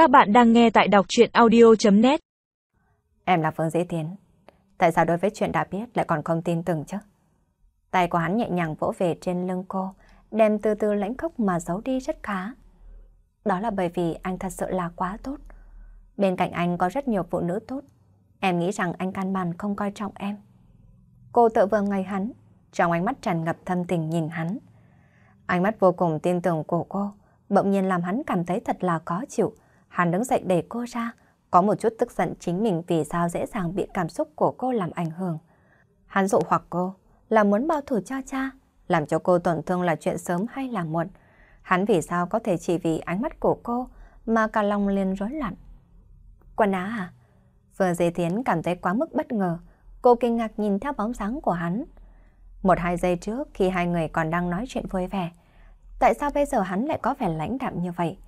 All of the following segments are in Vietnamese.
Các bạn đang nghe tại đọc chuyện audio.net Em là Phương Dĩ Tiến. Tại sao đối với chuyện đã biết lại còn không tin tưởng chứ? Tay của hắn nhẹ nhàng vỗ về trên lưng cô, đem từ từ lãnh khốc mà giấu đi rất khá. Đó là bởi vì anh thật sự là quá tốt. Bên cạnh anh có rất nhiều phụ nữ tốt. Em nghĩ rằng anh căn bản không coi trọng em. Cô tự vừa ngay hắn, trong ánh mắt tràn ngập thâm tình nhìn hắn. Ánh mắt vô cùng tin tưởng của cô, bỗng nhiên làm hắn cảm thấy thật là khó chịu. Hắn đứng dậy đẩy cô ra, có một chút tức giận chính mình vì sao dễ dàng bị cảm xúc của cô làm ảnh hưởng. Hắn dụ hoặc cô là muốn bao thủ cho cha, làm cho cô tổn thương là chuyện sớm hay là muộn. Hắn vì sao có thể chỉ vì ánh mắt của cô mà cả lòng liền rối loạn. Quần á à? Vừa dễ tiến cảm thấy quá mức bất ngờ, cô kinh ngạc nhìn theo bóng dáng của hắn. Một hai giây trước khi hai người còn đang nói chuyện vui vẻ, tại sao bây giờ hắn lại có vẻ lãnh đạm như vậy?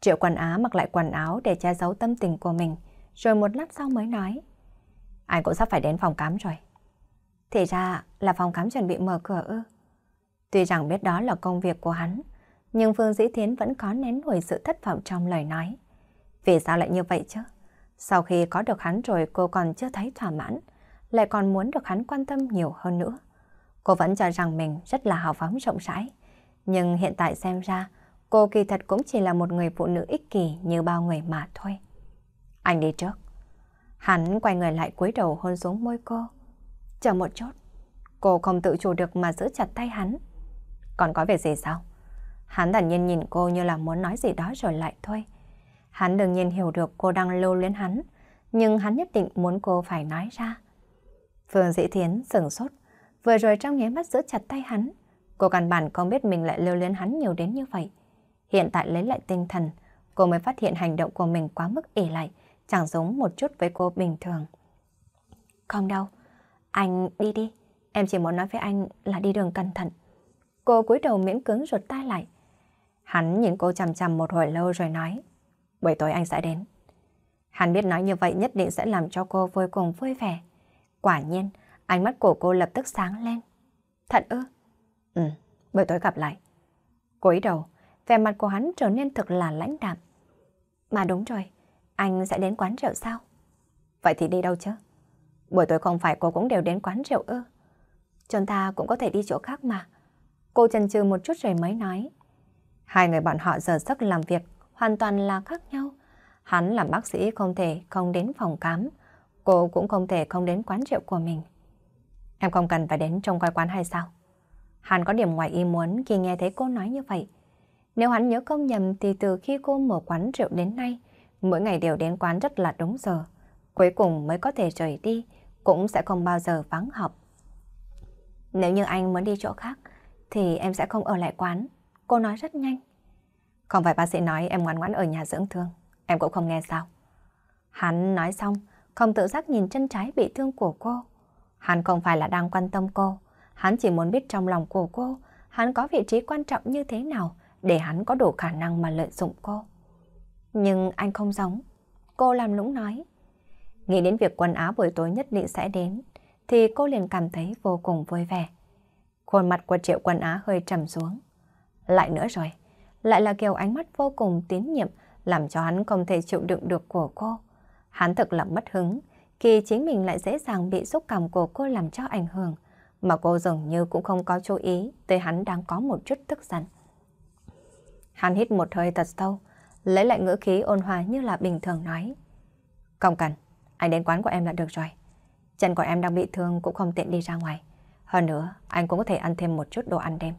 Triệu quần á mặc lại quần áo để che giấu tâm tình của mình, rồi một lát sau mới nói. Anh cũng sắp phải đến phòng cám rồi. Thì ra là phòng cám chuẩn bị mở cửa ư. Tuy rằng biết đó là công việc của hắn, nhưng Phương Dĩ Thiến vẫn có nén nổi sự thất vọng trong lời nói. Vì sao lại như vậy chứ? Sau khi có được hắn rồi cô còn chưa thấy thỏa mãn, lại còn muốn được hắn quan tâm nhiều hơn nữa. Cô vẫn cho rằng mình rất là hào phóng rộng rãi, nhưng hiện tại xem ra cô kỳ thật cũng chỉ là một người phụ nữ ích kỷ như bao người mà thôi. Anh đi trước. Hắn quay người lại cúi đầu hôn xuống môi cô. Chờ một chút. Cô không tự chủ được mà giữ chặt tay hắn. Còn có việc gì sao? Hắn thản nhiên nhìn cô như là muốn nói gì đó rồi lại thôi. Hắn đương nhiên hiểu được cô đang lưu luyến hắn, nhưng hắn nhất định muốn cô phải nói ra. Phương Dĩ Thiến sừng sốt, vừa rồi trong nháy mắt giữ chặt tay hắn. Cô căn bản không biết mình lại lưu luyến hắn nhiều đến như vậy. Hiện tại lấy lại tinh thần, cô mới phát hiện hành động của mình quá mức ỉ lại, chẳng giống một chút với cô bình thường. Không đâu, anh đi đi, em chỉ muốn nói với anh là đi đường cẩn thận. Cô cúi đầu miễn cứng ruột tay lại. Hắn nhìn cô chằm chằm một hồi lâu rồi nói, buổi tối anh sẽ đến. Hắn biết nói như vậy nhất định sẽ làm cho cô vô cùng vui vẻ. Quả nhiên, ánh mắt của cô lập tức sáng lên. Thật ư? Ừ, buổi tối gặp lại. cúi đầu, vẻ mặt của hắn trở nên thực là lãnh đạm. Mà đúng rồi, anh sẽ đến quán rượu sao? Vậy thì đi đâu chứ? Buổi tối không phải cô cũng đều đến quán rượu ư? Chúng ta cũng có thể đi chỗ khác mà. Cô chần chừ một chút rồi mới nói. Hai người bọn họ giờ giấc làm việc hoàn toàn là khác nhau. Hắn làm bác sĩ không thể không đến phòng khám. Cô cũng không thể không đến quán rượu của mình. Em không cần phải đến trong coi quán hay sao? Hắn có điểm ngoài ý muốn khi nghe thấy cô nói như vậy. Nếu hắn nhớ không nhầm thì từ khi cô mở quán rượu đến nay, mỗi ngày đều đến quán rất là đúng giờ. Cuối cùng mới có thể rời đi, cũng sẽ không bao giờ vắng học. Nếu như anh muốn đi chỗ khác, thì em sẽ không ở lại quán. Cô nói rất nhanh. Không phải bác sĩ nói em ngoan ngoãn ở nhà dưỡng thương, em cũng không nghe sao. Hắn nói xong, không tự giác nhìn chân trái bị thương của cô. Hắn không phải là đang quan tâm cô, hắn chỉ muốn biết trong lòng của cô, hắn có vị trí quan trọng như thế nào, để hắn có đủ khả năng mà lợi dụng cô. Nhưng anh không giống. Cô làm lũng nói. Nghĩ đến việc quần áo buổi tối nhất định sẽ đến, thì cô liền cảm thấy vô cùng vui vẻ. Khuôn mặt của triệu quần á hơi trầm xuống. Lại nữa rồi, lại là kiểu ánh mắt vô cùng tín nhiệm, làm cho hắn không thể chịu đựng được của cô. Hắn thực là mất hứng, khi chính mình lại dễ dàng bị xúc cảm của cô làm cho ảnh hưởng, mà cô dường như cũng không có chú ý tới hắn đang có một chút tức giận. Hắn hít một hơi thật sâu, lấy lại ngữ khí ôn hòa như là bình thường nói. Không cần, anh đến quán của em là được rồi. Chân của em đang bị thương cũng không tiện đi ra ngoài. Hơn nữa, anh cũng có thể ăn thêm một chút đồ ăn đêm.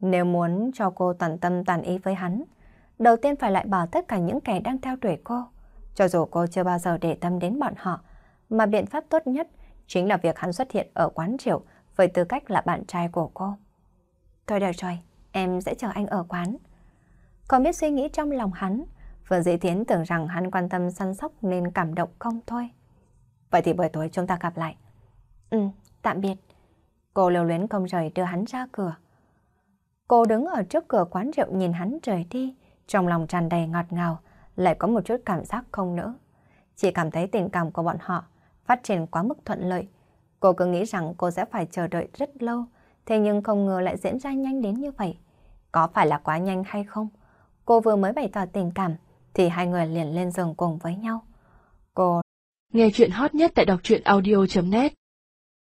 Nếu muốn cho cô toàn tâm toàn ý với hắn, đầu tiên phải lại bỏ tất cả những kẻ đang theo đuổi cô. Cho dù cô chưa bao giờ để tâm đến bọn họ, mà biện pháp tốt nhất chính là việc hắn xuất hiện ở quán rượu với tư cách là bạn trai của cô. Thôi được rồi, em sẽ chờ anh ở quán. Còn biết suy nghĩ trong lòng hắn, Phương Dĩ Thiến tưởng rằng hắn quan tâm săn sóc nên cảm động không thôi. Vậy thì buổi tối chúng ta gặp lại. Ừ, tạm biệt. Cô lưu luyến không rời đưa hắn ra cửa. Cô đứng ở trước cửa quán rượu nhìn hắn rời đi, trong lòng tràn đầy ngọt ngào, lại có một chút cảm giác không nữa. Chỉ cảm thấy tình cảm của bọn họ phát triển quá mức thuận lợi. Cô cứ nghĩ rằng cô sẽ phải chờ đợi rất lâu, thế nhưng không ngờ lại diễn ra nhanh đến như vậy. Có phải là quá nhanh hay không? Cô vừa mới bày tỏ tình cảm, thì hai người liền lên giường cùng với nhau. Cô Nghe chuyện hot nhất tại đọc truyện audio.net